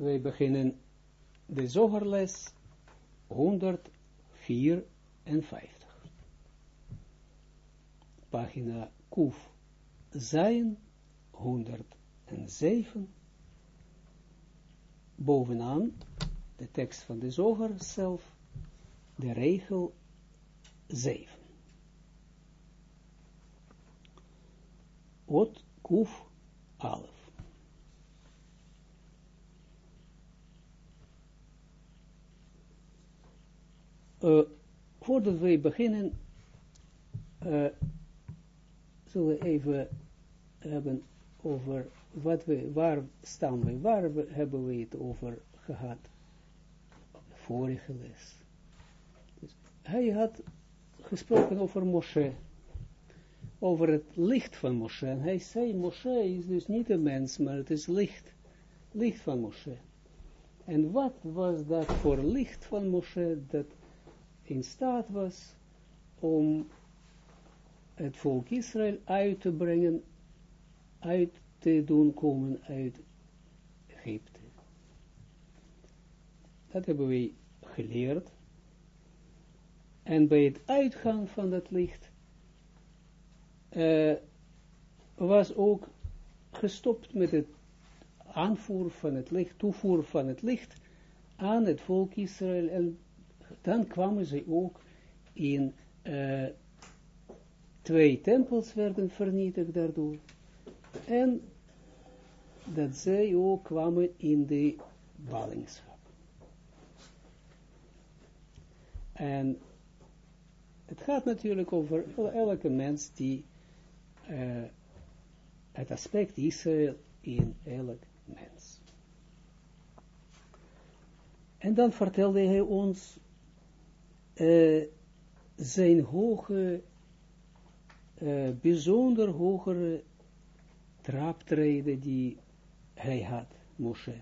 wij beginnen de zogerles 154. Pagina Kuf zijn 107. Bovenaan de tekst van de zoger zelf, de regel 7. Ot Kuf Alef. Uh, voordat we beginnen, uh, zullen we even hebben over wat we, waar staan we, waar we, hebben we het over gehad, vorige les. Dus hij had gesproken over Moshe, over het licht van Moshe. En hij zei, Moshe is dus niet een mens, maar het is licht, licht van Moshe. En wat was dat voor licht van Moshe, dat in staat was om het volk Israël uit te brengen, uit te doen komen uit Egypte. Dat hebben we geleerd. En bij het uitgaan van dat licht uh, was ook gestopt met het aanvoer van het licht, toevoer van het licht aan het volk Israël en dan kwamen ze ook in uh, twee tempels werden vernietigd daardoor. En dat zij ook kwamen in de ballingschap. En het gaat natuurlijk over elke mens die uh, het aspect Israël in elk mens. En dan vertelde hij ons uh, zijn hoge, uh, bijzonder hogere traptreden die hij had, Moshe.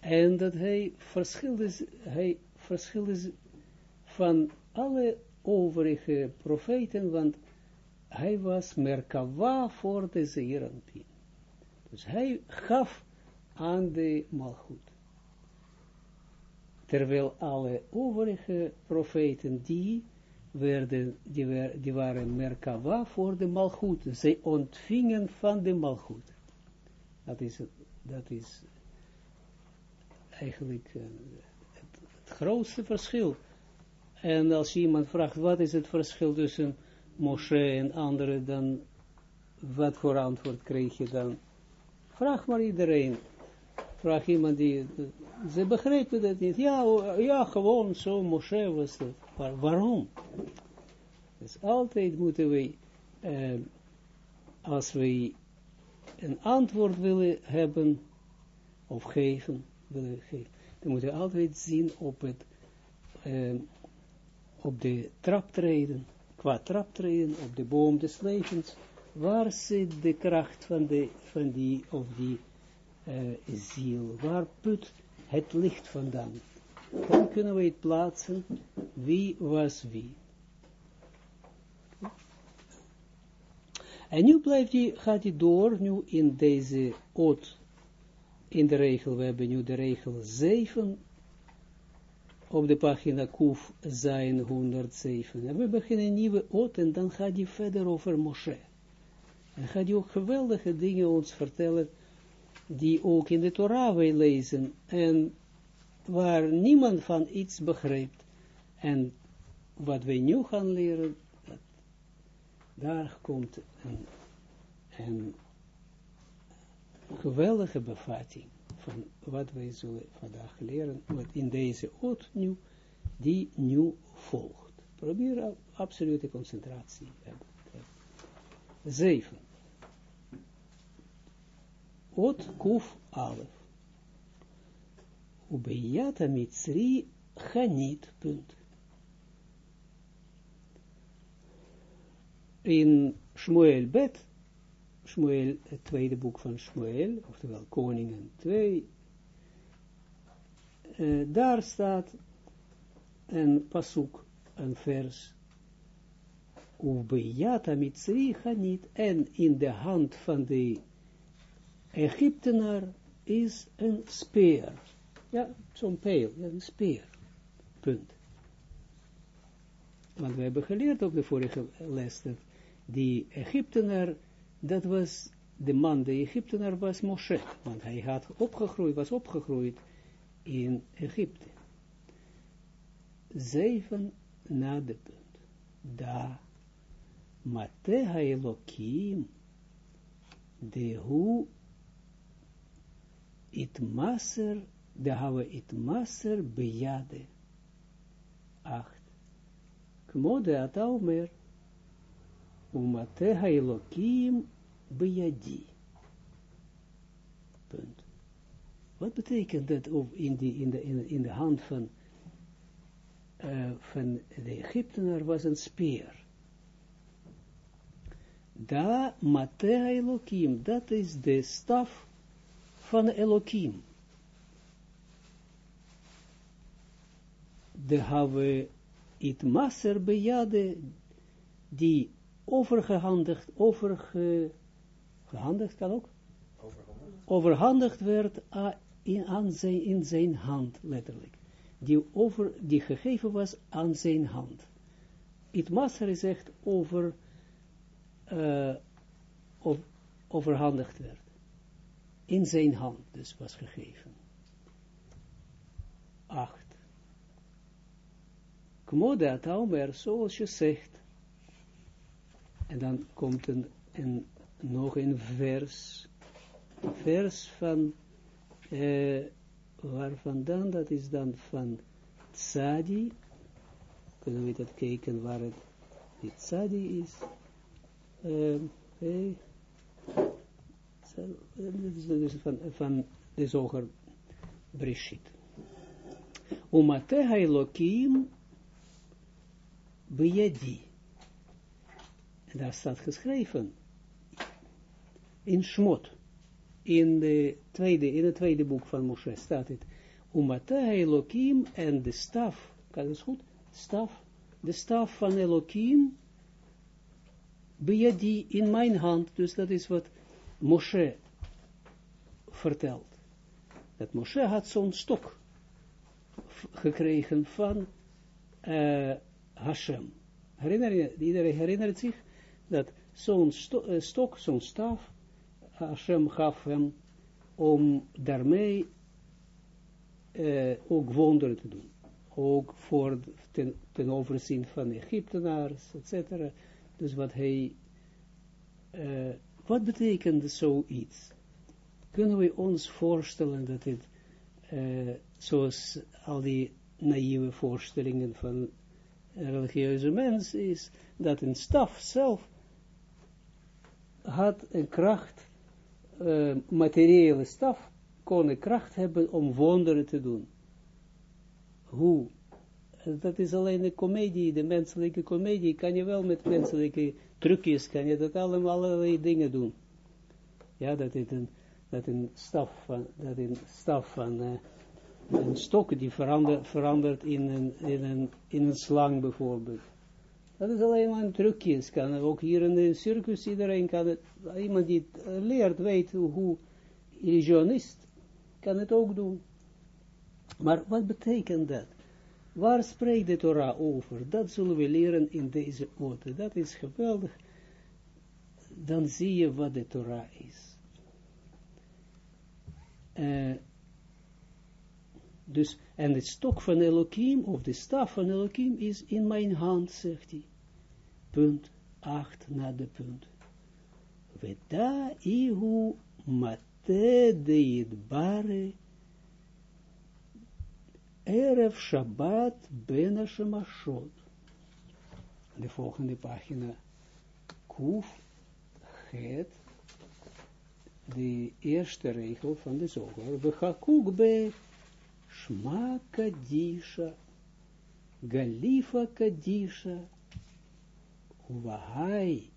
En dat hij verschilde, hij van alle overige profeten, want hij was Merkava voor de Zeeranpien. Dus hij gaf aan de Malchut terwijl alle overige profeten, die, werden, die, waren Merkava voor de Malchut. Zij ontvingen van de Malchut. Dat is, dat is eigenlijk uh, het, het, grootste verschil. En als iemand vraagt, wat is het verschil tussen Moshe en anderen, dan wat voor antwoord krijg je dan? Vraag maar iedereen. Vraag iemand die ze begrepen dat niet. Ja, ja gewoon zo, Moshe was waarom? Dus altijd moeten we, als we een antwoord willen hebben, of geven, willen geven, dan moeten we altijd zien op het, eh, op de traptreden, qua traptreden, op de boom des levens, waar zit de kracht van, de, van die, of die uh, ziel, waar put het licht vandaan. Dan kunnen we het plaatsen, wie was wie. En nu blijft hij, gaat hij door, nu in deze oot, in de regel, we hebben nu de regel 7, op de pagina Kuf zijn 107. En we beginnen een nieuwe oot en dan gaat hij verder over Moshe. En gaat hij ook geweldige dingen ons vertellen, die ook in de Torah wij lezen, en waar niemand van iets begrijpt. En wat wij nu gaan leren, dat, daar komt een, een geweldige bevatting van wat wij zullen vandaag leren, wat in deze oot nu, die nu volgt. Probeer absolute concentratie hebben. Zeven. Ot kuf alef. Ubeyata mitzri. In Shmuel bet, Shmuel, het tweede boek van Shmuel, oftewel Koningen 2, uh, daar staat een pasuk, een vers, Ubeyata mitzri en in de hand van de Egyptenaar is een speer. Ja, zo'n pijl, een speer. Punt. Want we hebben geleerd op de vorige les dat die Egyptenaar, dat was de man, de Egyptenaar was Moshe, want hij had opgegroeid, was opgegroeid in Egypte. Zeven na de punt. Da, mate ha-elokim, de hu, it maser, de hawe it maser bejade. Acht. Kmode ata omer, umate ha-elokim, bejadi. Punt. Wat betekent dat in, die, in, de, in, in de hand van, uh, van de Egyptenaar was een speer. Da Matea Elohim, dat is de staf van Elohim. De have it maser bejade, die overgehandigd, overge, gehandigd kan ook? Overhandigd, overhandigd werd in, aan zijn, in zijn hand, letterlijk. Die, over, die gegeven was aan zijn hand. Het master is echt over, uh, overhandigd werd. In zijn hand dus was gegeven. Acht. Kmode ataumer, zoals je zegt. En dan komt een, een, nog een vers. Vers van uh, waar vandaan, dat is dan van Tzadi, kunnen we dat kijken waar het die Tzadi is, uh, hey. Dus van, van de zoger Breshit. Umateha Elohim bejadi. En daar staat geschreven, in Shmot, in, de tweede, in het tweede boek van Moshe staat het, Umata Elohim en de staf, kan het goed? Staf, de staf van Elohim, die in mijn hand, dus dat is wat Moshe vertelt. Dat Moshe had zo'n stok gekregen van uh, Hashem. Herinner je, iedereen herinnert zich dat zo'n uh, stok, zo'n staf, Hashem gaf hem om daarmee uh, ook wonderen te doen. Ook voor ten, ten overzien van Egyptenaars, etc. Dus wat hij, wat betekent zoiets? Kunnen we ons voorstellen dat het, uh, zoals al die naïeve voorstellingen van religieuze mensen is, dat een staf zelf had een kracht uh, materiële staf kon kracht hebben om wonderen te doen. Hoe? Dat is alleen de komedie, de menselijke komedie. Kan je wel met menselijke trucjes, kan je dat allemaal allerlei dingen doen. Ja, dat is een, dat een staf van, dat een staf van, uh, een stok die verandert, verandert in, een, in, een, in een slang bijvoorbeeld. Dat is alleen maar een trucjes. Kan ook hier in de circus, iedereen kan het, iemand die het eh, leert, weet hoe illusionist, kan het ook doen. Maar wat betekent dat? Waar spreekt de Torah over? Dat zullen we leren in deze ote. Dat is geweldig. Dan zie je wat de Torah is. Uh, dus, en het stok van Elohim, of de staf van Elohim, is in mijn hand, zegt hij punt 8 na de punt. Veda ihu mate de bare Erev Shabbat ben Shemashot. De volgende pagina. Kuf het de eerste regel van de zoger. We be Shma Kadisha, Galifa Kadisha, Uvahai,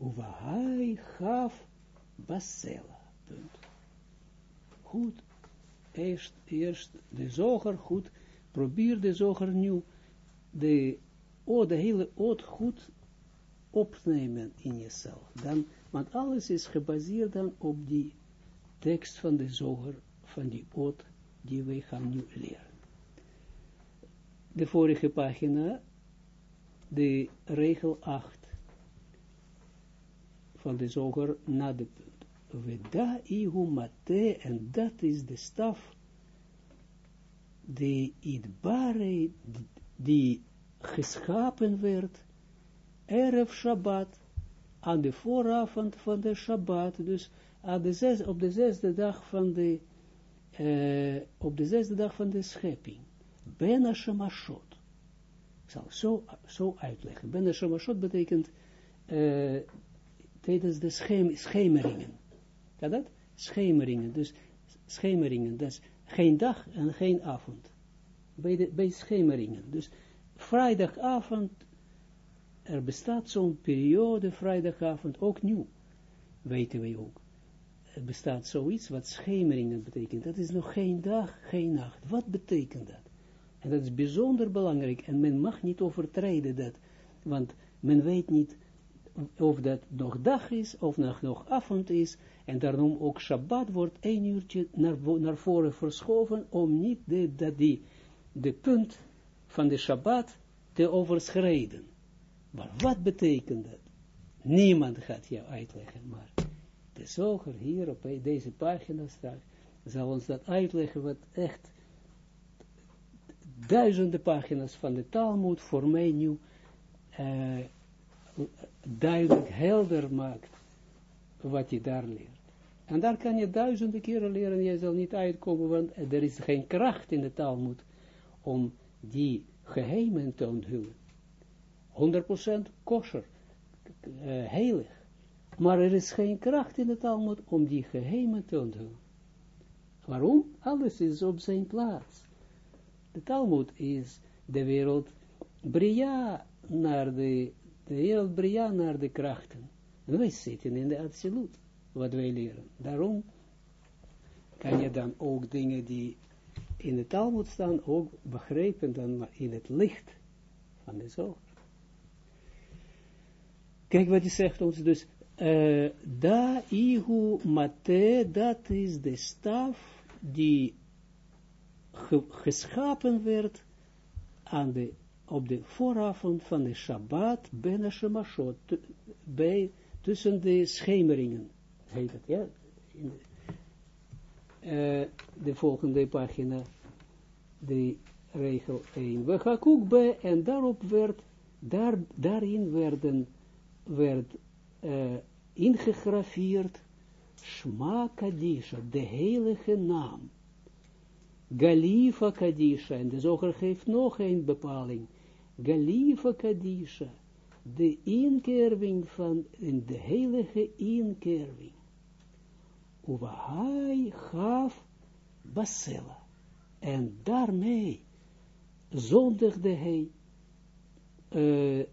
Uvahai gaf Basela. Punt. Eerst, de zoger goed. Probeer de zoger nu de, oh, de hele oot goed opnemen in jezelf. Dan, want alles is gebaseerd dan op die tekst van de zoger, van die oot, die wij gaan nu leren. De vorige pagina, de regel 8 van de zoger na de punt. Veda ihu mate, en dat is de staf, die idbare, die geschapen werd, Erev Shabbat, aan de vooravond van de Shabbat, dus aan de op de zesde dag van de, uh, op de zesde dag van de schepping. Ben Hashemashot. Ik zal zo, zo uitleggen. Ben Hashemashot betekent uh, tijdens de schem, schemeringen. Ja, dat? Schemeringen. Dus schemeringen. Dat is geen dag en geen avond. Bij, de, bij schemeringen. Dus vrijdagavond, er bestaat zo'n periode, vrijdagavond, ook nieuw. Weten wij ook. Er bestaat zoiets wat schemeringen betekent. Dat is nog geen dag, geen nacht. Wat betekent dat? En dat is bijzonder belangrijk. En men mag niet overtreden dat. Want men weet niet of dat nog dag is, of nog, nog avond is, en daarom ook Shabbat wordt één uurtje naar, naar voren verschoven, om niet de, die, de punt van de Shabbat te overschrijden. Maar wat betekent dat? Niemand gaat jou uitleggen, maar de zoger hier op deze pagina straks zal ons dat uitleggen, wat echt duizenden pagina's van de Talmud voor mij nu uh, duidelijk, helder maakt, wat je daar leert. En daar kan je duizenden keren leren, je zal niet uitkomen, want er is geen kracht in de Talmud om die geheimen te onthullen. 100% kosher, uh, heilig. Maar er is geen kracht in de Talmud om die geheimen te onthullen. Waarom? Alles is op zijn plaats. De Talmud is de wereld Bria naar de de wereld Bria naar de krachten. En wij zitten in de absolute, wat wij leren. Daarom kan je dan ook dingen die in de taal moet staan, ook begrijpen dan in het licht van de zorg. Kijk wat hij zegt ons dus, uh, da ihu mate, dat is de staf die geschapen werd aan de op de vooravond van de Shabbat ben bij, tussen de schemeringen, heet het, ja, in de, de volgende pagina, de regel 1. We gaan ook bij, en daarop werd, daar, daarin werden, werd uh, ingegraveerd, Shma Kadisha, de heilige naam. Galifa Kadisha, en de zoger geeft nog een bepaling, Galifa Kadisha, de inkerving van, in de heilige inkerving. Uvahai gaf Basela. En daarmee zondigde hij uh,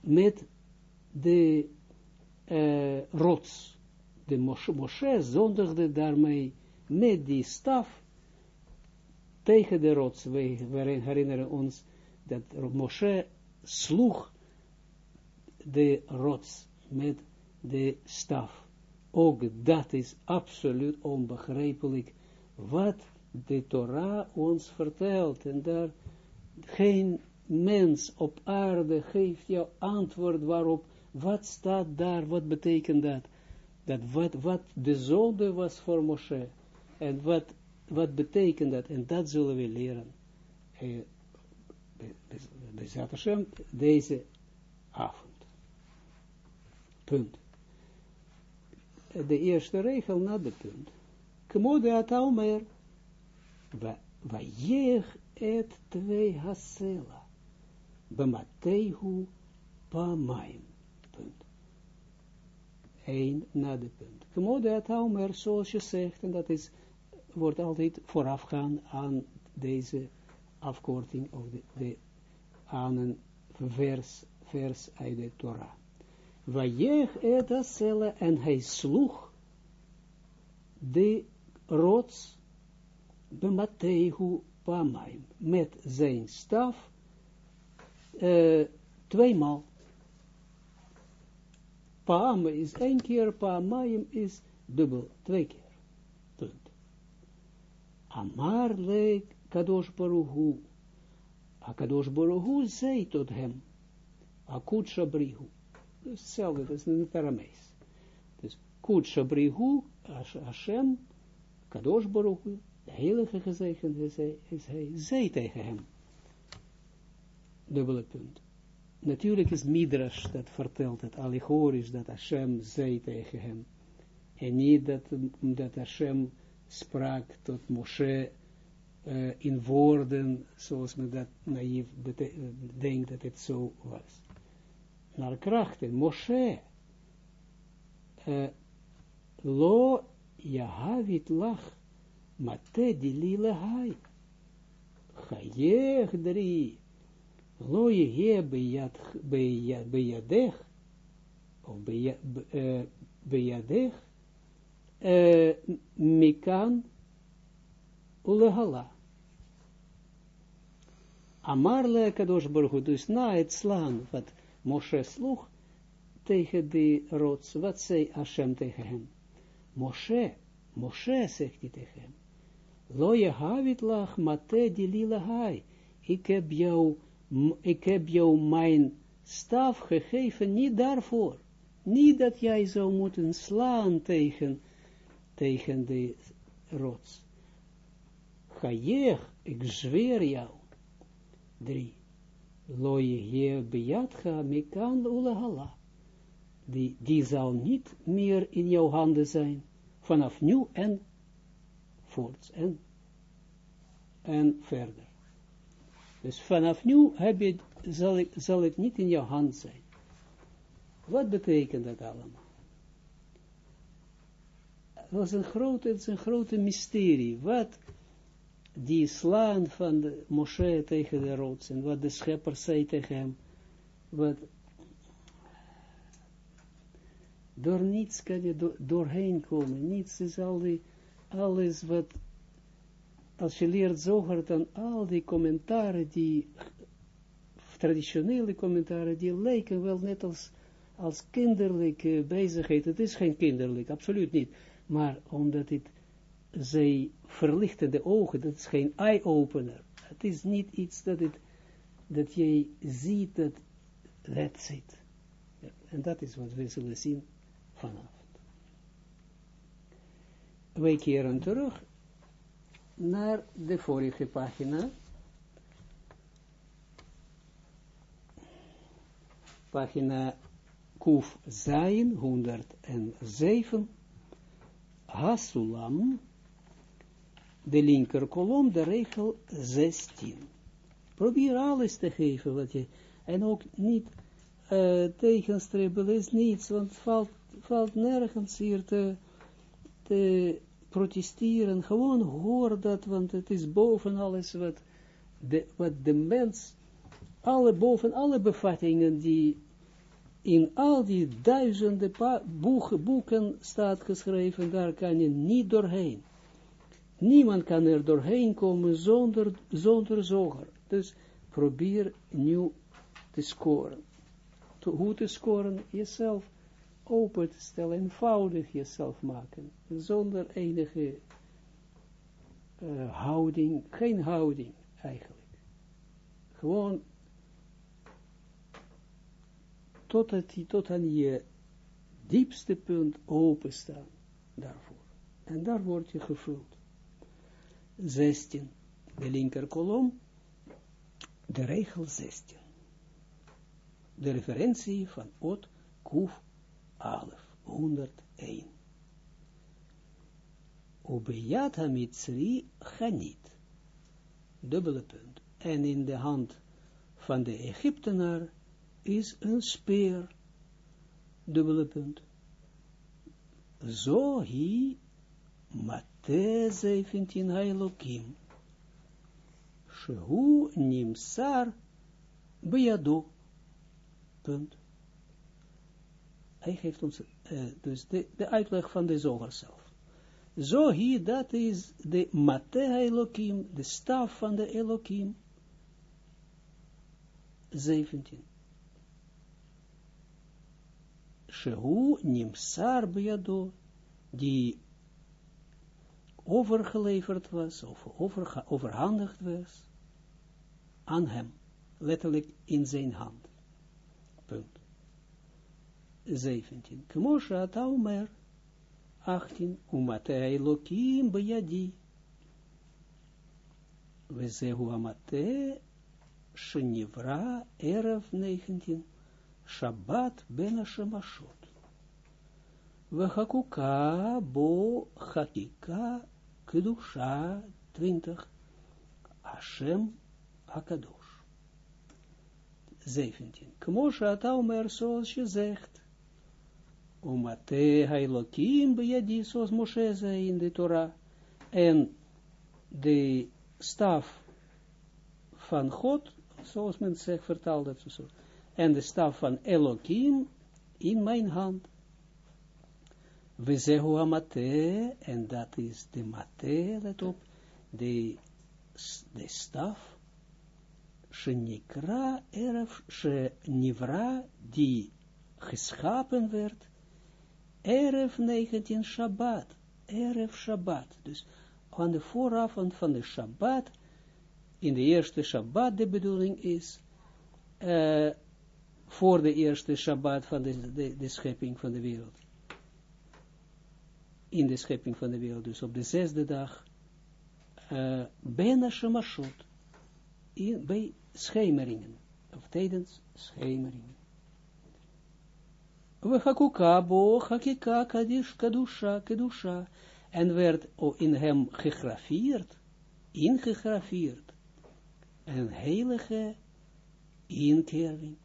met de uh, rots. De Moshe, Moshe zondigde daarmee met die staf tegen de rots. We herinneren ons dat Moshe sloeg de rots met de staf. Ook dat is absoluut onbegrijpelijk wat de Torah ons vertelt. En daar geen mens op aarde geeft jou antwoord waarop, wat staat daar, wat betekent dat? Dat wat, wat de zonde was voor Moshe. En wat, wat betekent dat? En dat zullen we leren. Eh, Bezat Hashem, deze avond. Punt. De eerste regel na de punt. Kmode ataumer, vayech et twee hasela, bematehu pamaim. Punt. Eén na de punt. Kmode ataumer, zoals je zegt, en dat is, wordt altijd voorafgaan aan deze afkorting of de, de, aan een vers, vers uit de Torah. Vajech et asela, en hij sloeg de rots bematehu pamaim, met zijn staf, uh, tweemaal. Paam is één keer, pamaim is dubbel, twee keer. Punt. Amar le kadosh baruhu. A kadosh baruhu zei tot hem. Akut shabrihu. Hetzelfde, dat is in het Aramees. Dus kut shabrihu, Hashem, kadosh baruhu, de heilige is hij, zei tegen hem. Dubbele punt. Natuurlijk is Midrash dat vertelt het allegorisch dat Hashem zei tegen hem. En niet dat, dat Hashem sprak tot Moshe in woorden zoals men dat naïef denkt dat het zo was. Naar krachten, Moshe, uh, lo yahavit lach, mate di lila hai, chayech drie, lo je bejadech, of bejadech, mikan ulehala. Amarle kadosh baruch na het slaan wat Moshe sloeg tegen de rots, wat zei ashem tegen hem? Moshe, Moshe, zegt hij tegen hem, Loje havit lach mate dilila hai, ik heb jou, ik heb jou mijn staf gegeven, niet daarvoor, niet dat jij zou moeten slaan tegen, tegen de rots. Ga ik zweer jou. Drie. Loe je bejadga mekan ulahala. Die, die zal niet meer in jouw handen zijn, vanaf nu en voorts en, en verder. Dus vanaf nu heb je, zal, ik, zal het niet in jouw hand zijn. Wat betekent dat allemaal? Dat een grote, het is een grote mysterie. Wat die slaan van de Moshe tegen de rots en wat de schepper zei tegen hem, wat door niets kan je doorheen komen, niets is al die, alles wat als je leert zoger, dan al die commentaren, die traditionele commentaren, die lijken wel net als, als kinderlijke bezigheid. Het is geen kinderlijk, absoluut niet. Maar omdat het, zij verlichten de ogen, dat is geen eye-opener. Het is niet iets dat, het, dat jij ziet dat, that's it. Ja, en dat is wat we zullen zien vanavond. Wij keren terug naar de vorige pagina. Pagina Kuf Zain 107. Hasulam, de linker kolom, de regel 16. Probeer alles te geven wat je, en ook niet uh, tegenstribbelen is niets, want valt, valt nergens hier te, te protesteren, gewoon hoor dat, want het is boven alles wat de, wat de mens, alle, boven alle bevattingen die in al die duizenden boeken, boeken staat geschreven, daar kan je niet doorheen. Niemand kan er doorheen komen zonder, zonder zoger. Dus probeer nu te scoren. hoe te scoren? Jezelf open te stellen, eenvoudig jezelf maken, zonder enige uh, houding, geen houding eigenlijk. Gewoon tot, het, tot aan je diepste punt openstaan daarvoor. En daar word je gevuld. 16, de linker kolom, de regel 16. De referentie van Ot Kuf Alef, 101. Ubeyat Hamitzri Chanit. Dubbele punt. En in de hand van de Egyptenaar is een speer. Dubbele punt. Zo hi mate 17 Hailokim. Shehu nimsar bejado. Punt hij geeft ons uh, dus de, de uitleg van de zoger zelf. Zo hier, dat is de Matea Elohim, de staf van de Elohim. 17. Shehu nimsar bejado, die overgeleverd was, of over, overhandigd was, aan hem, letterlijk in zijn hand. Punt. 17. Kmosha ataumer, 18. Umate Elokim bejadi. Wezehu amate, shenivra, erev 19. Shabbat ben Hashemashot. Vechakuka bo hakika kedusha 20. Hashem Akadosh. 17. Kmosha ataumer zoals je zegt. Umate hailokim bejadi, zoals Moshe zei in de Torah. En de staf van God, zoals men zegt, vertaalt dat zo. En de staf van Elohim in mijn hand. We zeggen amate, en dat is de mate, let op, de, de staf, shenikra erf, nivra die geschapen werd, erf 19 Shabbat, erf Shabbat, dus aan de vooravond van de Shabbat, in de eerste Shabbat de bedoeling is, uh, voor de eerste Shabbat van de, de schepping van de wereld in de schepping van de wereld, dus op de zesde dag, uh, bijna Shemashot, bij schemeringen, of tijdens schemeringen. We hakuka bo hakika kadish kadusha kedusha, en werd in hem gegrafeerd, ingegrafeerd, een heilige inkering.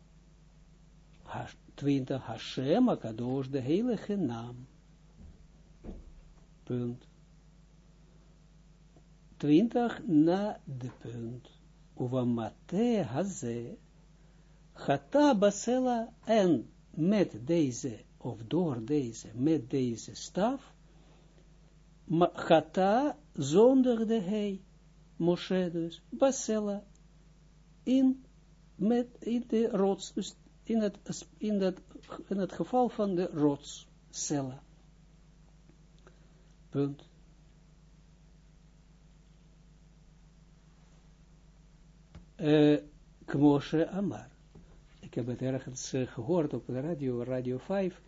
20 Hashem Akadosh, de heilige naam punt. 20 na de punt. Uvamate haze, chata basela en met deze, of door deze, met deze staf, chata zondigde hij, Moshe dus, basela, in, met, in de rots, dus in het, in, in het geval van de rots, cella. Punt. Uh, Kmoshe Amar. Ik heb het ergens uh, gehoord op de radio, Radio 5.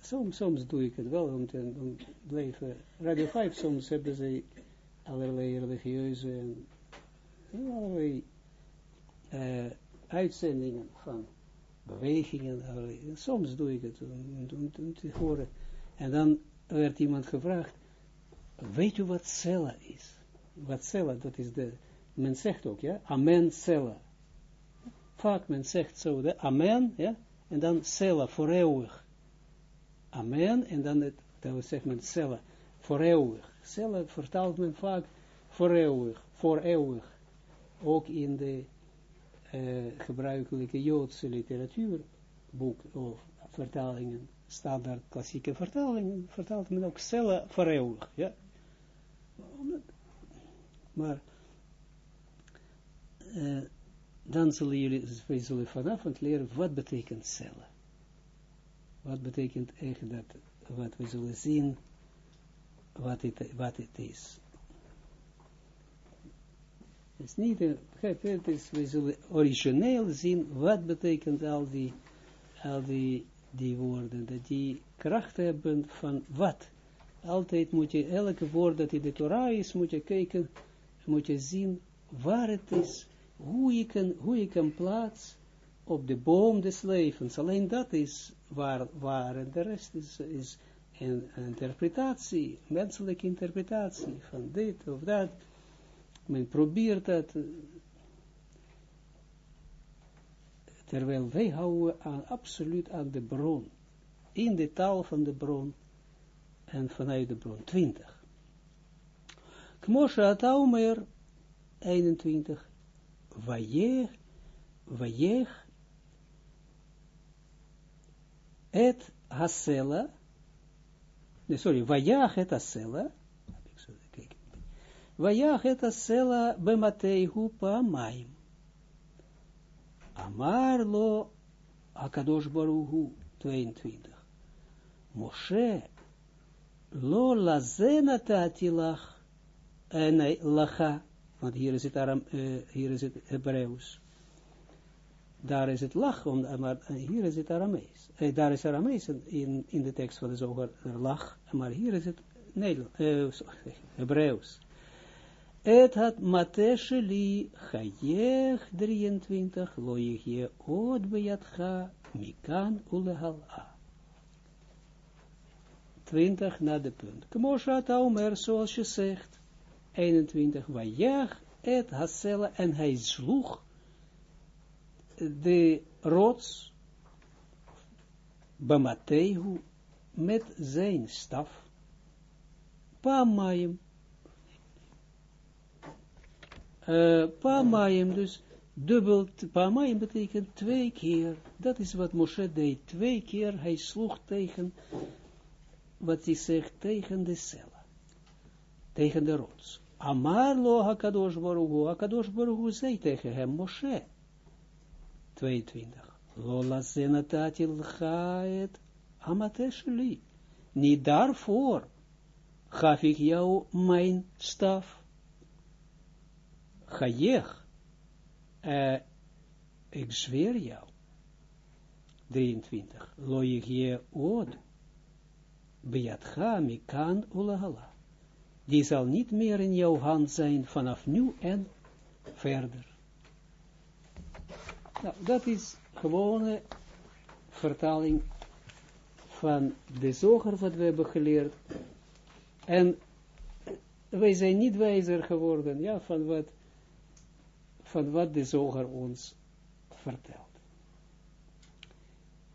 Soms, soms doe ik het wel om te om blijven. Radio 5, soms hebben ze allerlei religieuze en allerlei uh, uitzendingen van bewegingen. Allerlei. Soms doe ik het om te horen. En dan werd iemand gevraagd, Weet u wat cella is? Wat cella, dat is de, men zegt ook, ja, amen cella. Vaak men zegt zo, de amen, ja, en dan cella, voor eeuwig. Amen, en dan, het, dan zegt men cella, voor eeuwig. Cella vertaalt men vaak voor eeuwig, voor eeuwig. Ook in de uh, gebruikelijke Joodse literatuurboek of vertalingen, standaard klassieke vertalingen, vertaalt men ook cella voor eeuwig, ja. Maar uh, dan zullen jullie, zullen vanavond leren wat betekent cellen. Wat betekent echt dat, wat we zullen zien, wat het, wat het is. Het is niet, het is, we zullen origineel zien, wat betekent al die, al die, die woorden, dat die kracht hebben van wat altijd moet je, elke woord dat in de Torah is, moet je kijken, moet je zien waar het is, hoe je kan, hoe je kan plaats op de boom des levens. Alleen dat is waar, waar en de rest is, is een interpretatie, menselijke interpretatie van dit of dat. Men probeert dat, terwijl wij houden aan, absoluut aan de bron, in de taal van de bron, en vanuit de bron 20. Kmoshe Ataumer 21. Vajeg, vajeg, et hasela, nee, sorry, vajag et hasela, vajag et hasela bemateihu paamaim. Amar lo Akadosh Baruhu 22. Moshe lo lazena tatilach uh, nee, lacha, want hier is het, Aram, uh, hier is het Hebreeuws. Daar is het lach, maar hier is het Aramees. Uh, daar is Aramees in, in de tekst van de zoger lach, maar hier is het Nederlands, Hebreeuws. Het had Matesheli Chayech 23, Loichje Od Bejatcha Mikan Ulehala. 20 na de punt. Kmoshat Omer, zoals je zegt. 21. Vajach et Hasela en hij sloeg de rots Bamatehu met zijn staf. Pamayim. Uh, Pamayim, dus dubbel, Pamayim betekent twee keer. Dat is wat Moshe deed. Twee keer hij sloeg tegen wat hij zegt tegen de cellen, tegen de rots. Amar lo hakadosh baruhu, hakadosh baruhu zei tegen hem, Moshe, 22, lo lazenatati lchaet amateshli, niet daarvoor gaf ik jou mijn staf, Chayech, uh, ik zweer jou, 23, lo je od, Beatcha mikan ulahala. Die zal niet meer in jouw hand zijn vanaf nu en verder. Nou, dat is gewone vertaling van de zoger wat we hebben geleerd. En wij zijn niet wijzer geworden, ja, van wat, van wat de zoger ons vertelt.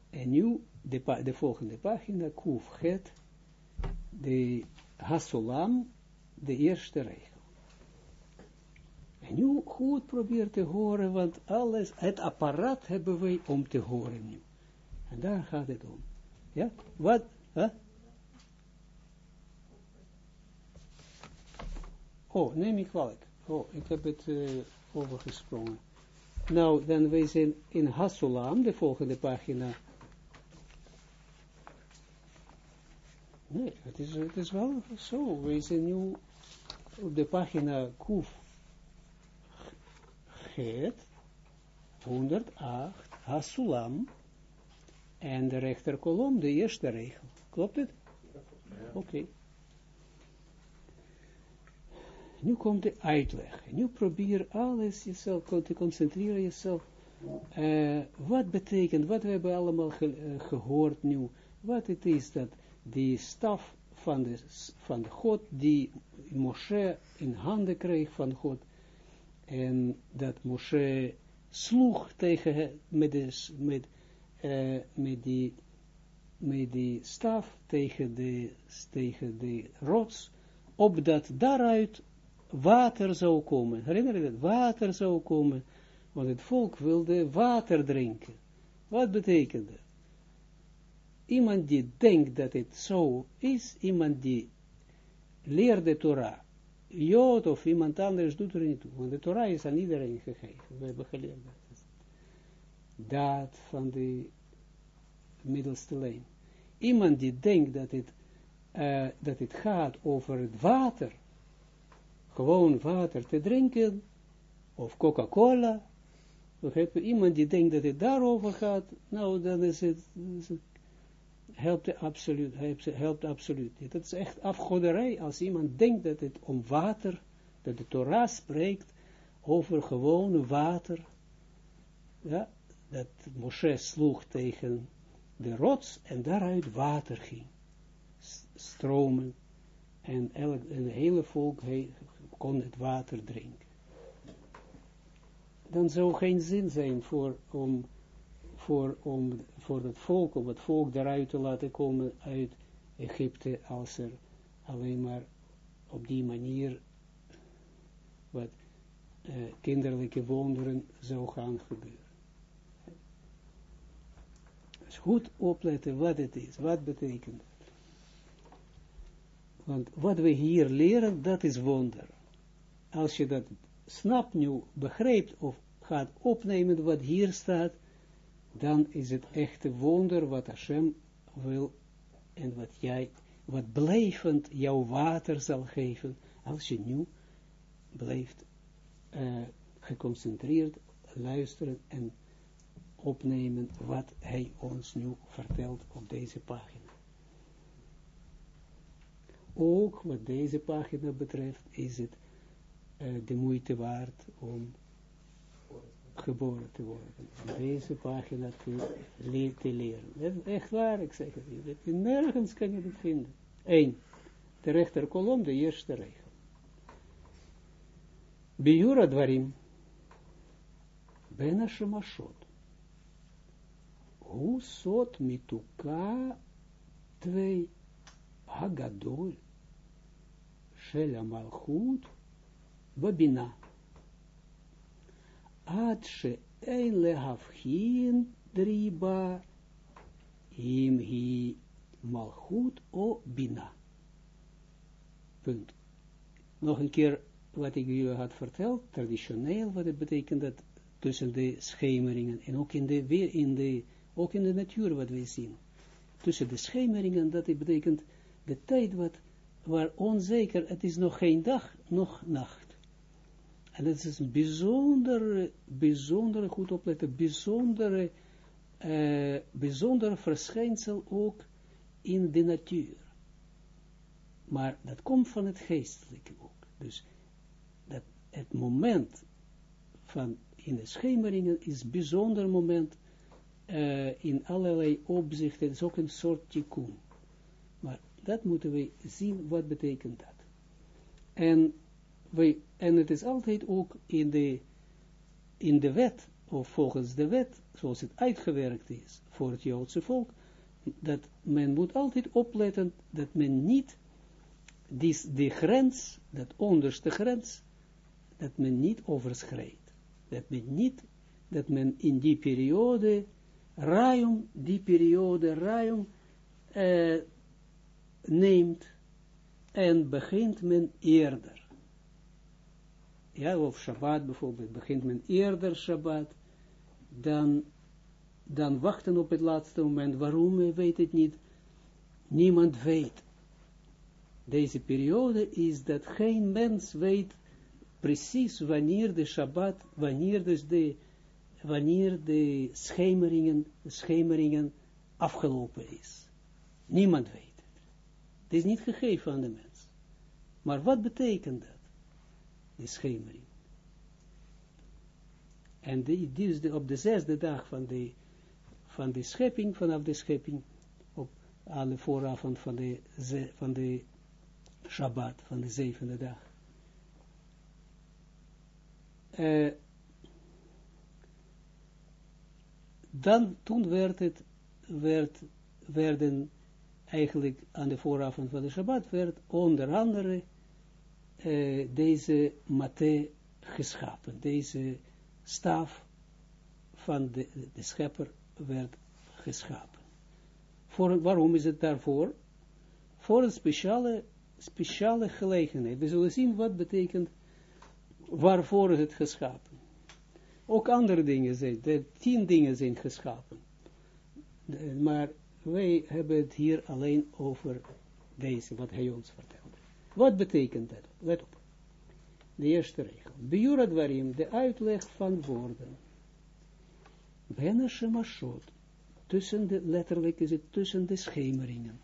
En nu de, de volgende pagina, Kuf Het, de Hasulam, de eerste regel. En nu goed probeer te horen, want alles, het apparaat hebben wij om te horen nu. En daar gaat het om. Ja, wat, huh? Oh, neem ik kwalijk. Oh, ik heb het uh, overgesprongen. Nou, dan wij zijn in Hasulam, de volgende pagina, Nee, het is, het is wel zo. We zijn nu op de pagina Kuf Het 108 Hasulam en de rechterkolom, de eerste regel. Klopt het? Oké. Okay. Nu komt de uitleg. Nu probeer alles jezelf te concentreren, jezelf. Uh, wat betekent, wat we hebben allemaal ge, uh, gehoord nu, wat het is dat die staf van de, van God, die Moshe in handen kreeg van God, en dat Moshe sloeg tegen, met, de, met, uh, met, die, met die staf tegen de, tegen de rots, opdat daaruit water zou komen. Herinner je dat? Water zou komen, want het volk wilde water drinken. Wat betekent dat? Iemand die denkt dat het zo is, iemand die leert de Torah, Jood of iemand anders doet er niet toe, want de Torah is aan iedereen gegeven, we hebben geleerd dat. Daad van de middelste lijn. Iemand die denkt dat het, uh, dat het gaat over het water, gewoon water te drinken, of Coca-Cola, iemand die denkt dat het daarover gaat, nou dan is het helpt absoluut, helpt, absoluut. Het is echt afgoderij als iemand denkt dat het om water, dat de Torah spreekt over gewone water, ja, dat Moshe sloeg tegen de rots en daaruit water ging, stromen, en, elk, en het hele volk kon het water drinken. Dan zou geen zin zijn voor, om voor, om, voor het volk, om het volk eruit te laten komen uit Egypte, als er alleen maar op die manier wat uh, kinderlijke wonderen zou gaan gebeuren. Dus goed opletten wat het is, wat betekent het. Want wat we hier leren, dat is wonder. Als je dat snapt nu, begrijpt of gaat opnemen wat hier staat, dan is het echte wonder wat Hashem wil en wat jij, wat blijvend jouw water zal geven, als je nu blijft uh, geconcentreerd luisteren en opnemen wat hij ons nu vertelt op deze pagina. Ook wat deze pagina betreft is het uh, de moeite waard om geboren te worden. Deze pagina te, le te leren. Echt waar, ik zeg het je. Nergens kan je dit vinden. Eén. De rechterkolom, de eerste regel. Biura dwarim. Bena shemashot. Hu sot mituka twee hagadol shel malchut babina. Ad she ein lehavchin driba im hi malchut o bina. Punt. Nog een keer wat ik jullie had verteld, traditioneel, wat het betekent dat tussen de schemeringen en ook in de, weer in de, ook in de natuur wat wij zien. Tussen de schemeringen, dat betekent de tijd wat, waar onzeker, het is nog geen dag, nog nacht. En dat is een bijzondere, bijzondere, goed opletten, bijzondere, uh, bijzondere verschijnsel ook in de natuur. Maar dat komt van het geestelijke ook. Dus dat het moment van in de schemeringen is een bijzonder moment uh, in allerlei opzichten. Het is ook een soort tikkun. Maar dat moeten we zien, wat betekent dat. En, we, en het is altijd ook in de, in de wet, of volgens de wet, zoals het uitgewerkt is voor het Joodse volk, dat men moet altijd opletten dat men niet die, die grens, dat onderste grens, dat men niet overschrijdt. Dat men niet, dat men in die periode, ruim, die periode ruim uh, neemt en begint men eerder. Ja, of Shabbat bijvoorbeeld, begint men eerder Shabbat, dan, dan wachten op het laatste moment. Waarom, weet het niet. Niemand weet deze periode is dat geen mens weet precies wanneer de Shabbat, wanneer dus de, wanneer de schemeringen, schemeringen afgelopen is. Niemand weet het. Het is niet gegeven aan de mens. Maar wat betekent dat? De schemering. En die, is op de zesde dag van de, van de schepping, vanaf de schepping, op alle vooravond van de, van de Shabbat van de zevende dag. Uh, dan, toen werd het, werd, werden eigenlijk aan de vooravond van de Shabbat, werd onder andere uh, deze mate geschapen, deze staf van de, de schepper werd geschapen. Voor, waarom is het daarvoor? Voor een speciale speciale gelegenheid. We zullen zien wat betekent, waarvoor is het geschapen. Ook andere dingen zijn, de tien dingen zijn geschapen. Maar wij hebben het hier alleen over deze, wat hij ons vertelde. Wat betekent dat? Let op. De eerste regel. Waarin de uitleg van woorden. Bena Shemashot. Tussen de, letterlijk is het tussen de schemeringen.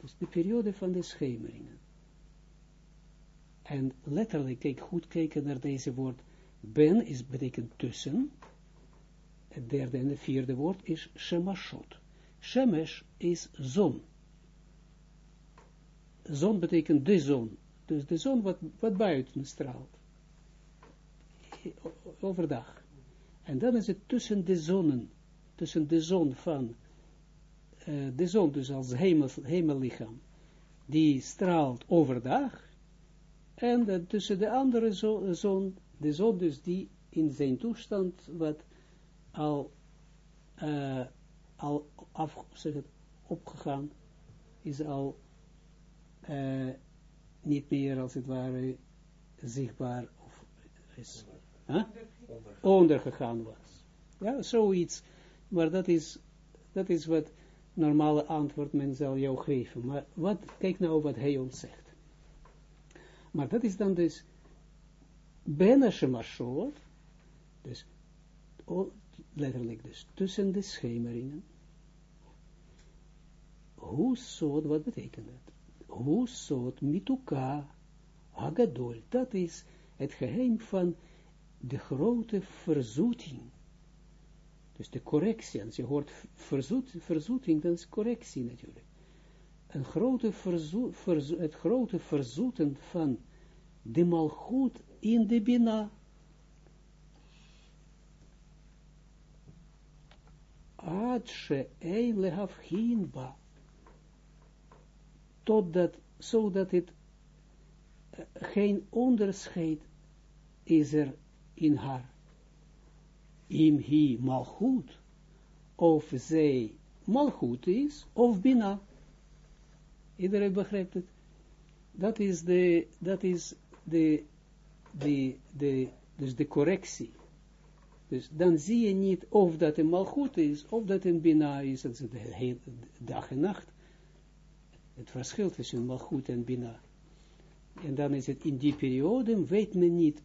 Dus de periode van de schemeringen. En letterlijk, kijk, goed kijken naar deze woord. Ben is betekent tussen. Het derde en het vierde woord is shemashot. Shemesh is zon. Zon betekent de zon. Dus de zon wat, wat buiten straalt. Overdag. En dan is het tussen de zonnen. Tussen de zon van. Uh, de zon dus als hemel, hemellichaam. Die straalt overdag en tussen de andere zon, de zon dus die in zijn toestand, wat al, uh, al af, zeg het, opgegaan, is al uh, niet meer als het ware zichtbaar of is ondergegaan was. Ja, zoiets. Maar dat is, dat is wat normale antwoord men zal jou geven. Maar wat, kijk nou wat hij ons zegt. Maar dat is dan dus ben Shemashot, dus letterlijk dus, tussen de schemeringen. Hoe soort, wat betekent dat? Hoe mituka hagadol, dat is het geheim van de grote verzoeting. Dus de correctie, als je hoort verzoet, verzoeting, dan is correctie natuurlijk. Een grote verzo, het grote verzoeten van de malgoed in de bina. Ad she ein lehavhin ba. Totdat, zodat het uh, geen onderscheid is er in haar. Im hi malchut, of zij malchut is, of bina. Iedereen begrijpt het. Dat is de, dat is de, de, de, dus de correctie. Dus dan zie je niet of dat een malchut is, of dat een bina is, dat is de hele dag en nacht. Het verschil tussen malchut en bina. En dan is het in die periode, weet men niet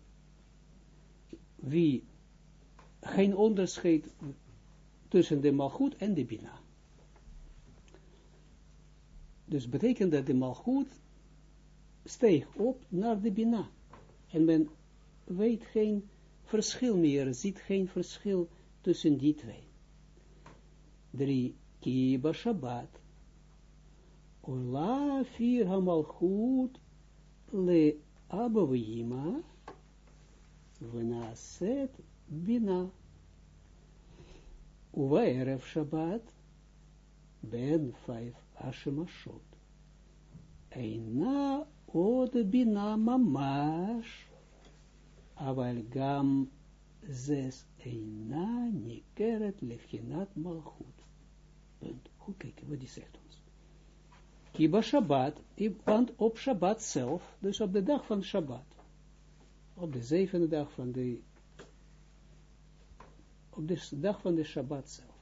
wie, geen onderscheid tussen de malchut en de bina. Dus betekent dat de malchut steeg op naar de bina. En men weet geen verschil meer, ziet geen verschil tussen die twee. Drie, kiba Shabbat. Ola vier hamalchut le abavima v'naaset bina. Uva erev Shabbat ben vijf hashemashot. Eina od bina mamash Aval gam zes eina nikeret lefhinat malchut. Punt. Goed wat die zegt. Kiba Shabbat, want op Shabbat zelf, dus op de dag van Shabbat, op de zevende dag van de, op de dag van de Shabbat zelf,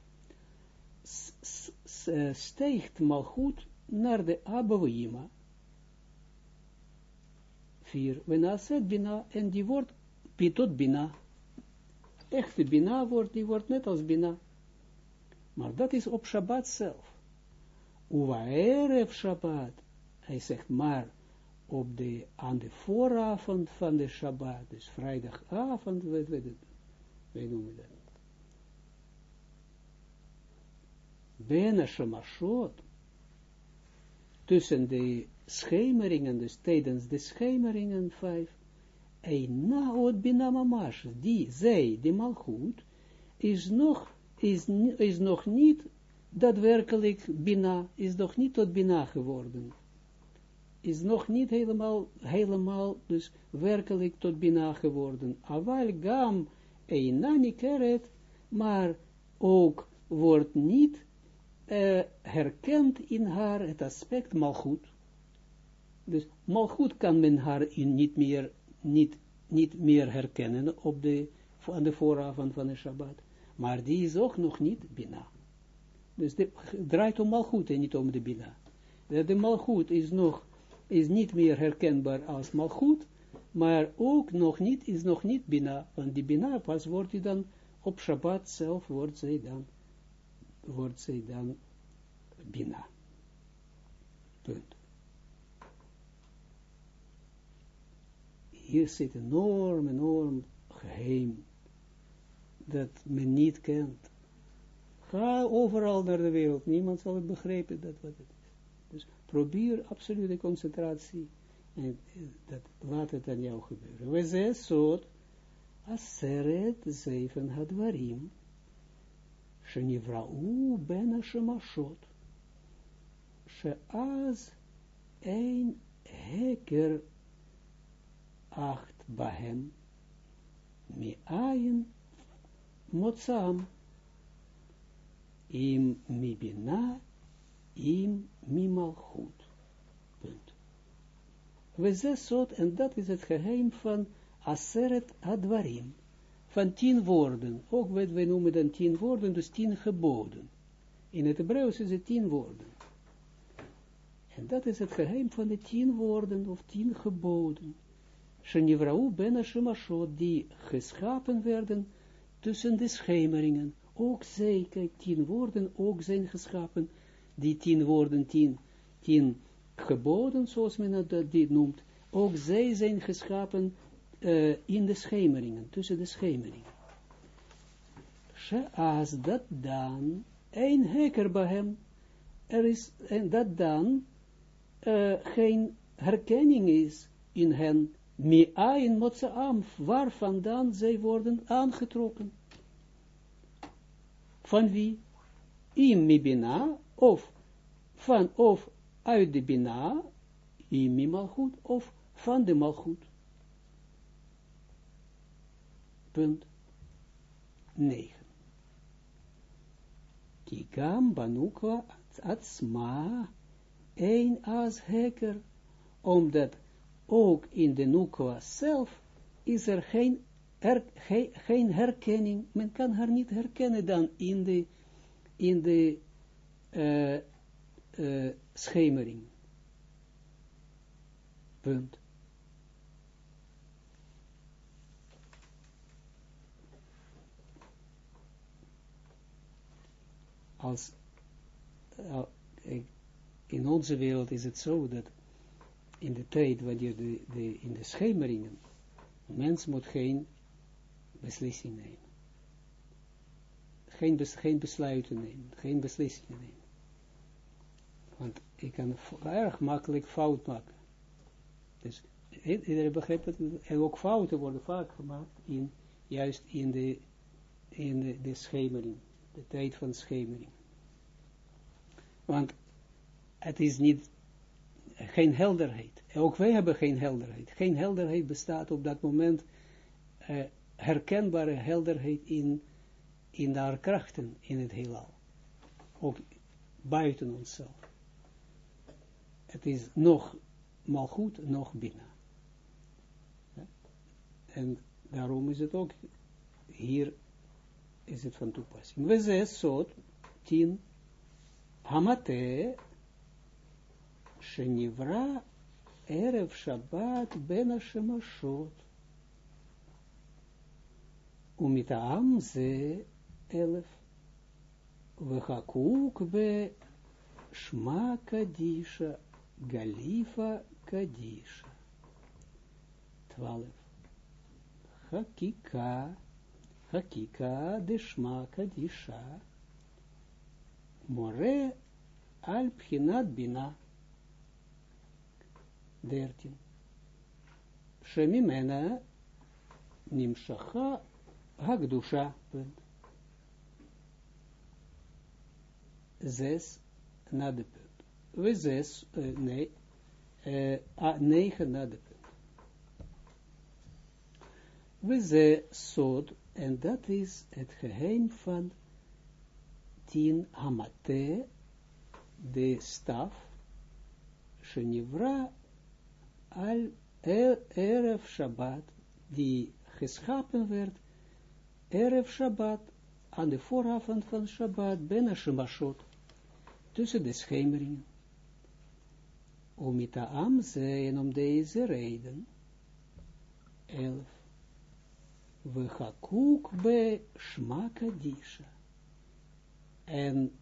steegt malchut naar de Abouima, vier, Wenaset Bina, en die wordt Pitot Bina. Echte Bina wordt, die wordt net als Bina. Maar dat is op Shabbat zelf. Uwa Erev Shabbat. Hij zegt maar op de, aan de vooravond van de Shabbat, dus vrijdagavond, weet we wij noemen dat. Bena Shemashot, tussen de schemeringen, dus tijdens de schemeringen vijf, Eina od bina mamash, die, zij, die malchut, is nog, is, is nog niet daadwerkelijk bina, is nog niet tot bina geworden. Is nog niet helemaal, helemaal, dus werkelijk tot bina geworden. Aval gam eina nikeret, maar ook wordt niet uh, herkend in haar het aspect malchut. Dus malchut kan men haar in niet meer niet, niet meer herkennen op de, aan de vooravond van de Shabbat. Maar die is ook nog niet Bina. Dus het draait om Malchut en niet om de Bina. De Malchut is nog, is niet meer herkenbaar als Malchut, maar ook nog niet, is nog niet Bina. Want die Bina pas wordt die dan, op Shabbat zelf wordt zij dan, wordt zij dan Bina. Punt. hier zit enorm, enorm geheim, dat men niet kent. Ga overal naar de wereld, niemand zal het begrijpen dat wat het is. Dus probeer absolute concentratie en dat, laat het aan jou gebeuren. We zijn zo, aseret zeven hadwarim, shenivra'u ben hashemashot, she'az ein heker acht bahem, mi ayin motsam, im mi bina, im mi malchut. Punt. We zesot, en dat is het geheim van aseret advarim, van tien woorden. Ook wat wij noemen dan tien woorden, dus tien geboden. In het Hebreeuws is het tien woorden. En dat is het geheim van de tien woorden of tien geboden Shenivrau ben Shemashot, die geschapen werden tussen de schemeringen. Ook zij, kijk, tien woorden, ook zijn geschapen, die tien woorden, tien, tien geboden, zoals men dat dit noemt, ook zij zijn geschapen uh, in de schemeringen, tussen de schemeringen. Als dat dan een heker bij hem, er is, en dat dan uh, geen herkenning is in hen, mi'ain motzaam, waar vandaan zij worden aangetrokken. Van wie? Im mi bina, of van, of uit de bina, im mi malchut, of van de malchut. Punt 9. Kikam banukwa atsma, een as heker, omdat ook in de nukwa zelf is er geen, er, geen herkenning, men kan haar niet herkennen dan in de, in de uh, uh, schemering. Punt. Als uh, in onze wereld is het zo dat in de tijd wanneer de, de, in de schemeringen, mens moet geen beslissing nemen. Geen, bes, geen besluiten nemen, geen beslissingen nemen. Want ik kan erg makkelijk fout maken. Dus iedereen begrijpt dat er ook fouten worden vaak gemaakt in, juist in de, in de, de schemering, de tijd van schemering. Want het is niet, geen helderheid. Ook wij hebben geen helderheid. Geen helderheid bestaat op dat moment, uh, herkenbare helderheid in, in haar krachten in het heelal. Ook buiten onszelf. Het is nog goed, nog binnen. En daarom is het ook, hier is het van toepassing. We zes soort, tien, hamate, Shenivra Erev Shabbat Ben Hashemashot. Umitaam ze elef. Vechakuk be Shma Kadisha Galifa Kadisha. Twaalf. Hakika, Hakika de Shma Kadisha. More al Pchinat Bina. 13. Shemimena nimshacha hagdusha. Punt. Zes na de punt. We zes, uh, nee, uh, ah, negen na de punt. We ze sod, en dat is het geheim van tien hamate, de staf, Shenivra al Erev Shabbat, die geschapen werd, Erev Shabbat, aan de vooravond van Shabbat, ben Shemashot, tussen de schemeringen. Om am zijn om deze reden. Elf. We hakuk be Shma Kadisha. En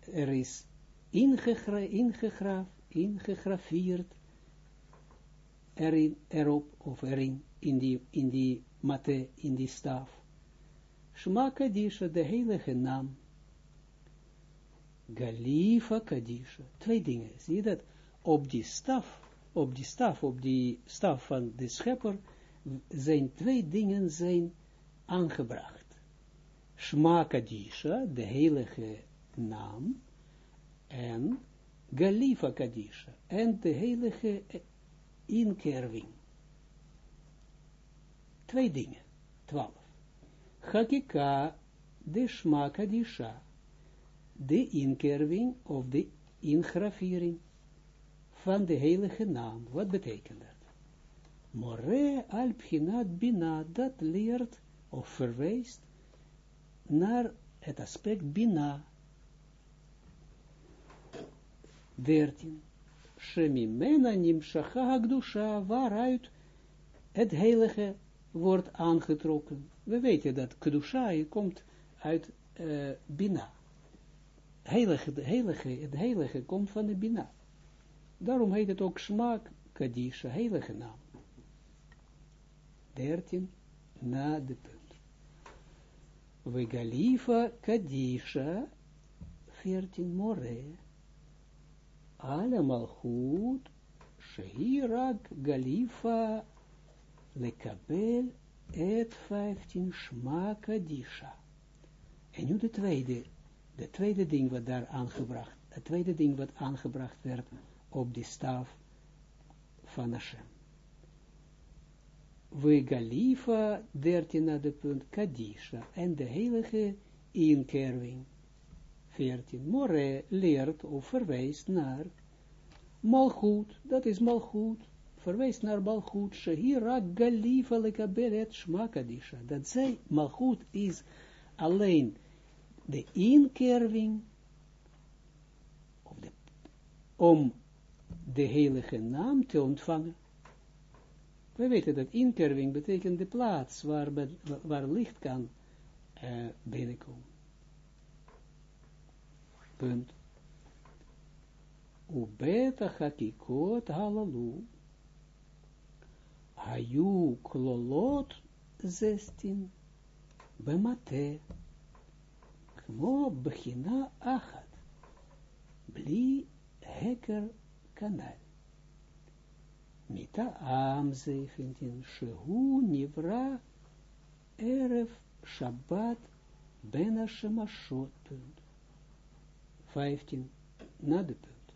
er is ingegraven ingegraveerd erin, erop, of erin, in die, in die mate, in die staf. Shma Kadisha, de heilige naam. Galifa Kadisha. Twee dingen, zie je dat? Op die staf, op die staf, op die staf van de schepper, zijn twee dingen zijn aangebracht. Shma Kadisha, de heilige naam, en Galifa Kadisha, en de heilige inkerving. Twee dingen, twaalf. Hakika, de Shma Kadisha, de inkerving of de ingravering van de heilige naam. Wat betekent dat? More al bina, dat leert of verwijst naar het aspect bina, 13. shemimena nimshacha hagdusha, waaruit het heilige wordt aangetrokken. We weten dat kedusha komt uit uh, bina. Heilige, heilige, het heilige komt van de bina. Daarom heet het ook smaak kadisha, heilige naam. 13 na de punt. We galifa kadisha 14 more. Alle malchut shehirak galifa lekabel et 15 shma kadisha. En nu de tweede, de tweede ding wat daar aangebracht, het tweede ding wat aangebracht werd op de staf van Hashem. We Galifa, dertien de punt, Kadisha, en de heilige inkerving. 14. More leert of verwijst naar Malchut, dat is Malchut, verwijst naar Malchut, Shahira Galifa lekaberet Shma Kadisha, dat zij, Malchut is alleen de inkerving, om de heilige naam te ontvangen. We weten dat inkerving betekent de plaats waar, waar licht kan uh, binnenkomen. Punt. Ubeta hakikot halalu. Hayu klolot zestin. Bemate. Kmo bechina achat. Bli heker kanal. Mita am 17, Shehu Nivra Erev Shabbat Ben Hashemashot, punt. 15, na de punt.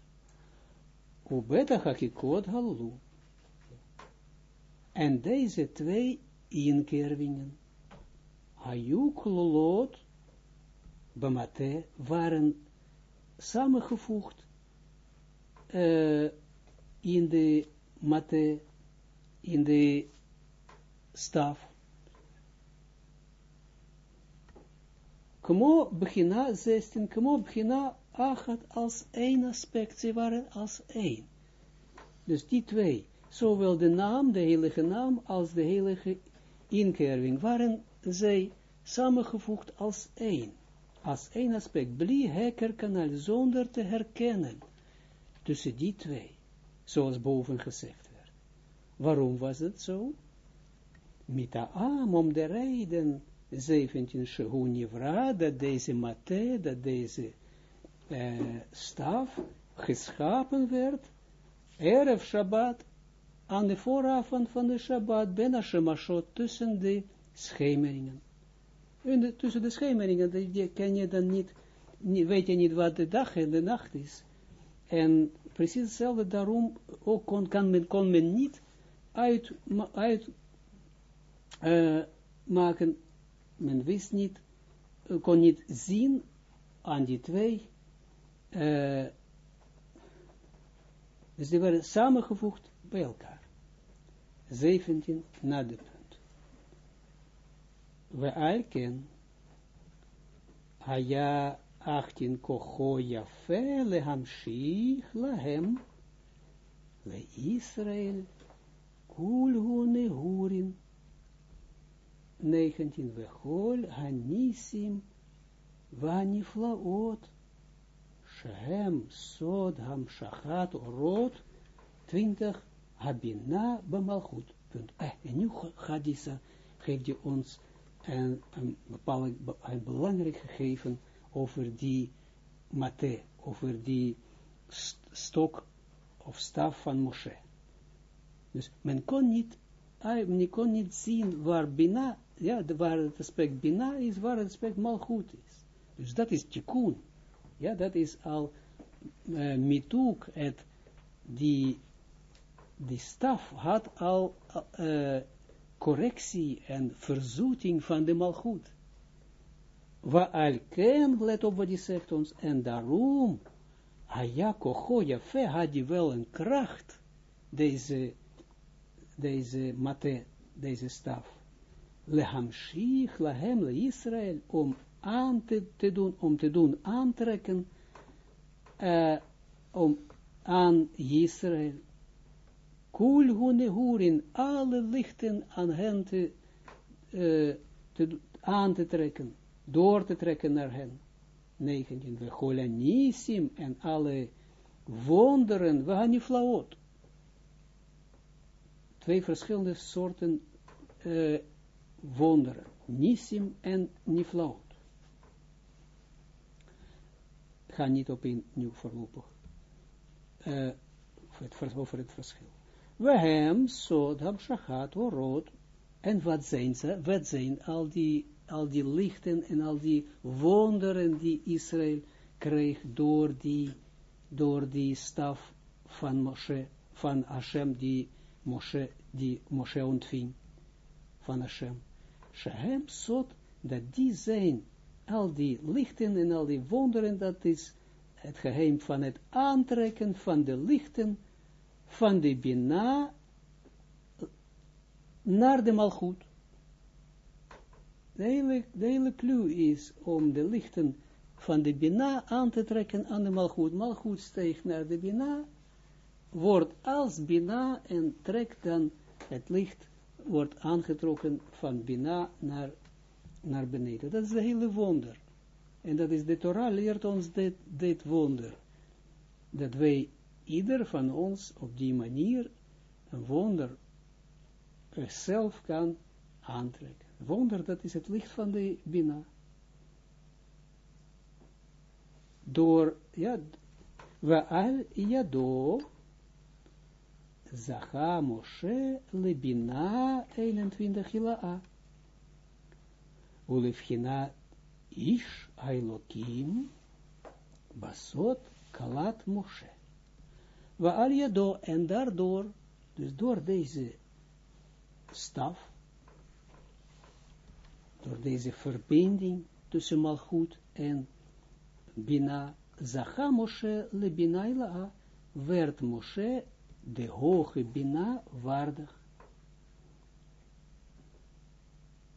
Ubeta Hakikot. En deze twee inkervingen, Hayuk Bamate, waren samengevoegd uh, in de mate, in de staf. Kmo begina 16, kmo begina achat als één aspect, ze waren als één. Dus die twee, zowel de naam, de heilige naam, als de heilige inkerving, waren zij samengevoegd als één. Als één aspect, blie hekker zonder te herkennen tussen die twee, zoals boven gezegd werd. Waarom was het zo? Mitaam, om de reden, 17 Shehunivra, dat deze mate, dat deze uh, staf geschapen werd, Erev Shabbat, aan de vooravond van de Shabbat, ben Hashemashot, tussen de schemeringen. En tussen de schemeringen, die ken je dan niet, niet, weet je niet wat de dag en de nacht is. En precies hetzelfde daarom ook kon, kan men, kon men niet uit, uit uh, maken, men wist niet, uh, kon niet zien aan die twee, uh, dus die werden samengevoegd bij elkaar. 17 na de punt. We alken, Haya achtin kocho yafe lahem le Israel kulhu nehurin 19 vechol hanisim vaniflaot shehem sod ham shachat orot 20 habina bemalchut. Punt. Eh, en nu deze, geeft ons een, een bepaald, een belangrijk gegeven over die mate, over die stok of staf van Moshe. Dus men kon niet, men kon niet zien waar Bina, ja, waar het aspect Bina is, waar het aspect Malchut is. Dus dat is tikkun. Ja, dat is al uh, mituk, het, die, die staf had al uh, correctie en verzoeting van de Malchut. Wa al ken, let op wat hij zegt ons, en daarom, Hayako Goya Fe had hij wel een kracht, deze, deze mate, deze staf. Lehamshich, lahem, le Israël, om aan te, te, doen, om te doen aantrekken, uh, om aan Israël. Kul hunehurin, alle lichten aan hen te, te, aan te trekken, door te trekken naar hen. 19. We golanisim en alle wonderen, we gaan flaot. Twee verschillende soorten uh, wonderen. Nisim en niflaot. Ga niet op in nu voorlopig. Uh, over het verschil. We hem, Sodam, Shachat, Orot, en wat zijn ze? Wat zijn al die, al die lichten en al die wonderen die Israël kreeg door die, door die staf van Moshe, van Hashem, die Moshe, die Moshe ontving, van Hashem. Shehem Sod, dat die zijn, al die lichten en al die wonderen, dat is het geheim van het aantrekken van de lichten van de Bina naar de Malchut. De hele, de hele clue is om de lichten van de Bina aan te trekken aan de Malchut. Malchut steekt naar de Bina, wordt als Bina en trekt dan het licht, wordt aangetrokken van Bina naar, naar beneden. Dat is de hele wonder. En dat is de Torah leert ons dit, dit wonder. Dat wij, ieder van ons, op die manier, een wonder zelf kan aantrekken. Wonder, dat is het licht van de Bina. Door, ja, we al yado, Zacha Moshe lebina 21 hila'a. Ulefchina ish ailokim basot kalat Moshe. We yado, en daardoor, dus door deze staf, door deze verbinding tussen Malchut en Bina, Zacha Moshe le Bina werd Moshe de hoge Bina waardig.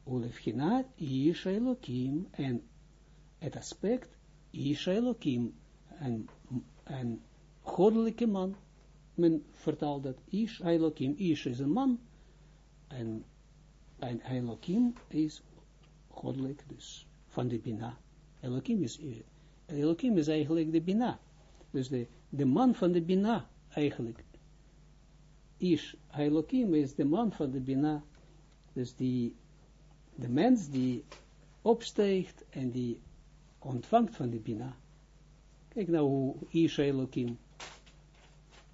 Ulefchina Isha Elohim en het aspect Isha Elohim, en een goddelijke man, men vertaalt dat Ish Elohim, Ish is een man, en, en is goddelijk, dus van de Bina. Elohim is, Elohim is eigenlijk de Bina. Dus de, de man van de Bina, eigenlijk. Ish, Elohim is de man van de Bina. Dus die, de mens die opsteegt en die ontvangt van de Bina. Kijk nou hoe Ish Elohim.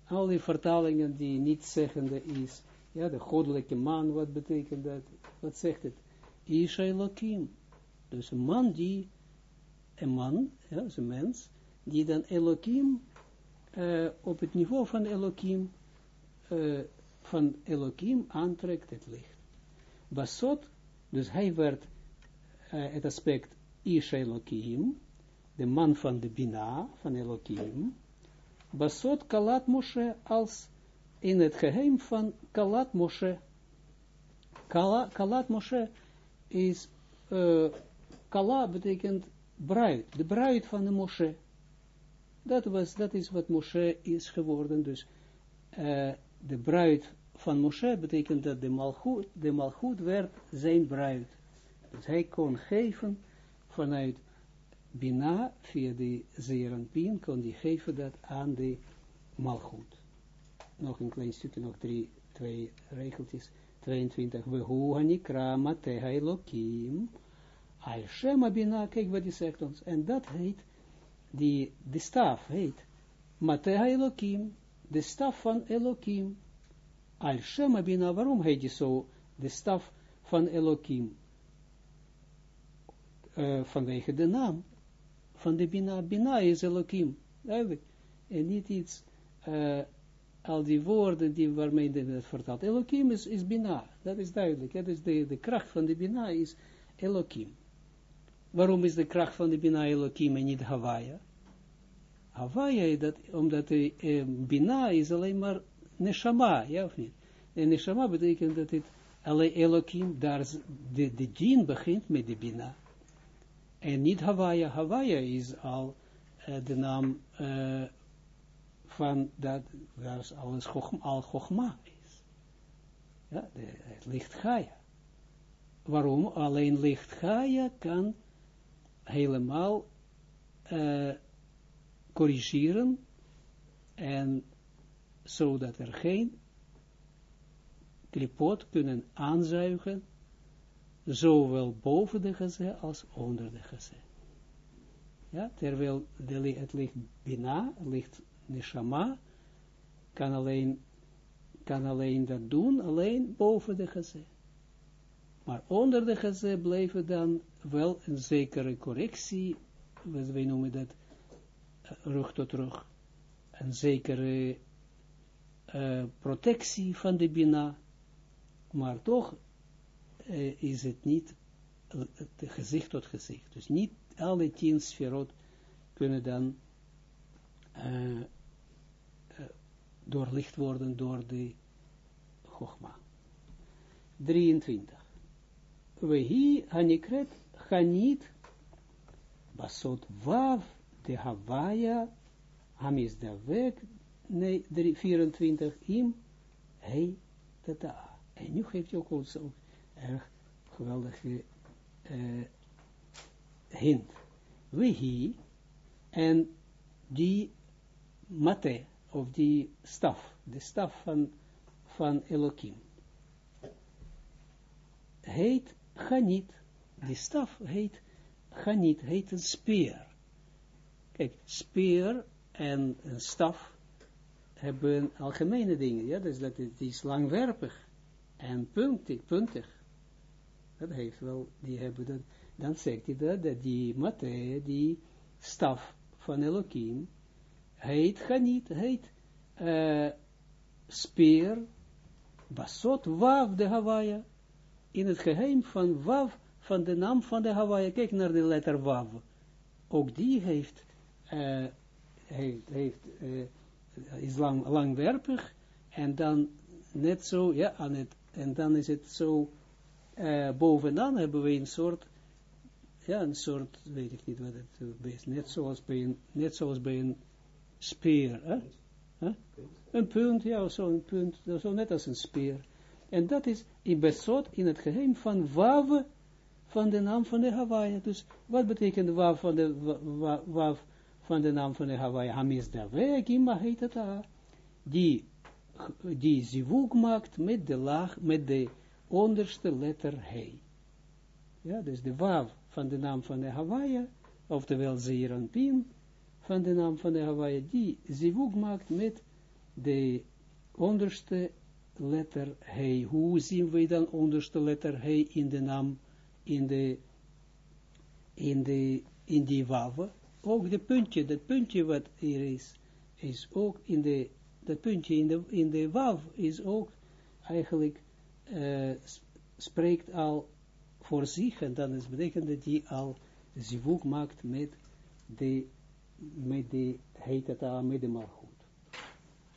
Al die vertalingen die niet zeggende is, ja, de goddelijke man, wat betekent dat? Wat zegt het? Isha Elohim. Dus een man die, een man, ja, is een mens, die dan Elohim, uh, op het niveau van Elohim, uh, van Elohim aantrekt het licht. Basot, dus hij werd uh, het aspect Isha Elohim, de man van de Bina, van Elohim, Basot Kalat Moshe als in het geheim van Kalat Moshe. Kala, Kalat Moshe is, uh, Kala betekent bruid, de bruid van de Moshe. Dat, was, dat is wat Moshe is geworden, dus uh, de bruid van Moshe betekent dat de Malchut, de Malchut werd zijn bruid. Dus hij kon geven vanuit Bina, via de Zeranpien, kon hij geven dat aan de Malchut nog een klein stukje, nog drie, twee regeltjes, 22, we huhanikra mateha elokim, al shema bina, kijk wat die zegt ons, en dat heet, die, de staf heet, mateha elokim, de staf van elokim, al shema bina, waarom heet die zo, de staf van elokim, uh, vanwege de naam, van de bina, bina is elokim, duidelijk, en niet iets, uh, al die woorden die waarmee hij het vertaalt. Elohim is, is Bina, dat is duidelijk. Dat is de, de kracht van de Bina is Elohim. Waarom is de kracht van de Bina Elohim en niet Hawaii? Hawaii, dat, omdat de eh, Bina is alleen maar Neshama, ja of niet? En Neshama betekent dat het alleen Elohim, daar de, de djinn begint met de Bina. En niet Hawaii. Hawaii is al uh, de naam uh, van dat, waar alles al Chogma is. Ja, de, het licht Gaia. Waarom? Alleen licht Gaia kan helemaal uh, corrigeren en zodat er geen klipot kunnen aanzuigen, zowel boven de geze als onder de geze. Ja, terwijl de, het licht bina, het licht neshama, kan alleen, kan alleen dat doen, alleen boven de geze. Maar onder de geze blijven dan wel een zekere correctie, wij noemen dat uh, rug tot rug, een zekere uh, protectie van de bina, maar toch uh, is het niet uh, gezicht tot gezicht. Dus niet alle tien sferot kunnen dan doorlicht worden door de Chogma. 23. Wehi hanikret hanit basot vav de davek nee, 24 im hei tata. En nu geeft hij ook ons erg geweldige uh, hint. Wehi en die mate of die staf, de staf van, van Elohim, heet Ganit. Die staf heet Ganit, heet een speer. Kijk, speer en een staf hebben algemene dingen, ja, dus dat het is langwerpig en puntig, puntig. Dat heeft wel, die hebben dat, dan zegt hij dat, dat die materie, die staf van Elohim, heet Ganit, heet uh, speer, basot, wav de Hawaii, in het geheim van wav, van de naam van de Hawaii, kijk naar de letter wav, ook die heeft, uh, heeft, heeft uh, is lang, langwerpig, en dan net zo, ja, aan het, en dan is het zo, uh, bovenaan hebben we een soort, ja, een soort, weet ik niet wat het is, net zoals bij een, net zoals bij een speer, hè? Een punt, ja, een punt, zo net als een speer. En dat is in besot, in het geheim van wav, van de naam van de Hawaii. Dus wat betekent wav van de, wav van de naam van de Hawaii? Hamis Daveh, Gimma heet het daar. Die, die zivug maakt met de laag, met de onderste letter he. Ja, dus de wav van de naam van de Hawaii, oftewel Zeeranpin, van de naam van de Hawaii, die zivug maakt met de onderste letter he. Hoe zien we dan onderste letter he in de naam, in de, in de, in die wav? Ook de puntje, dat puntje wat hier is, is ook in de, dat puntje in de, in de wav is ook eigenlijk, uh, spreekt al voor zich, en dan is betekent dat die al zivug maakt met de met de heet het met de malchut.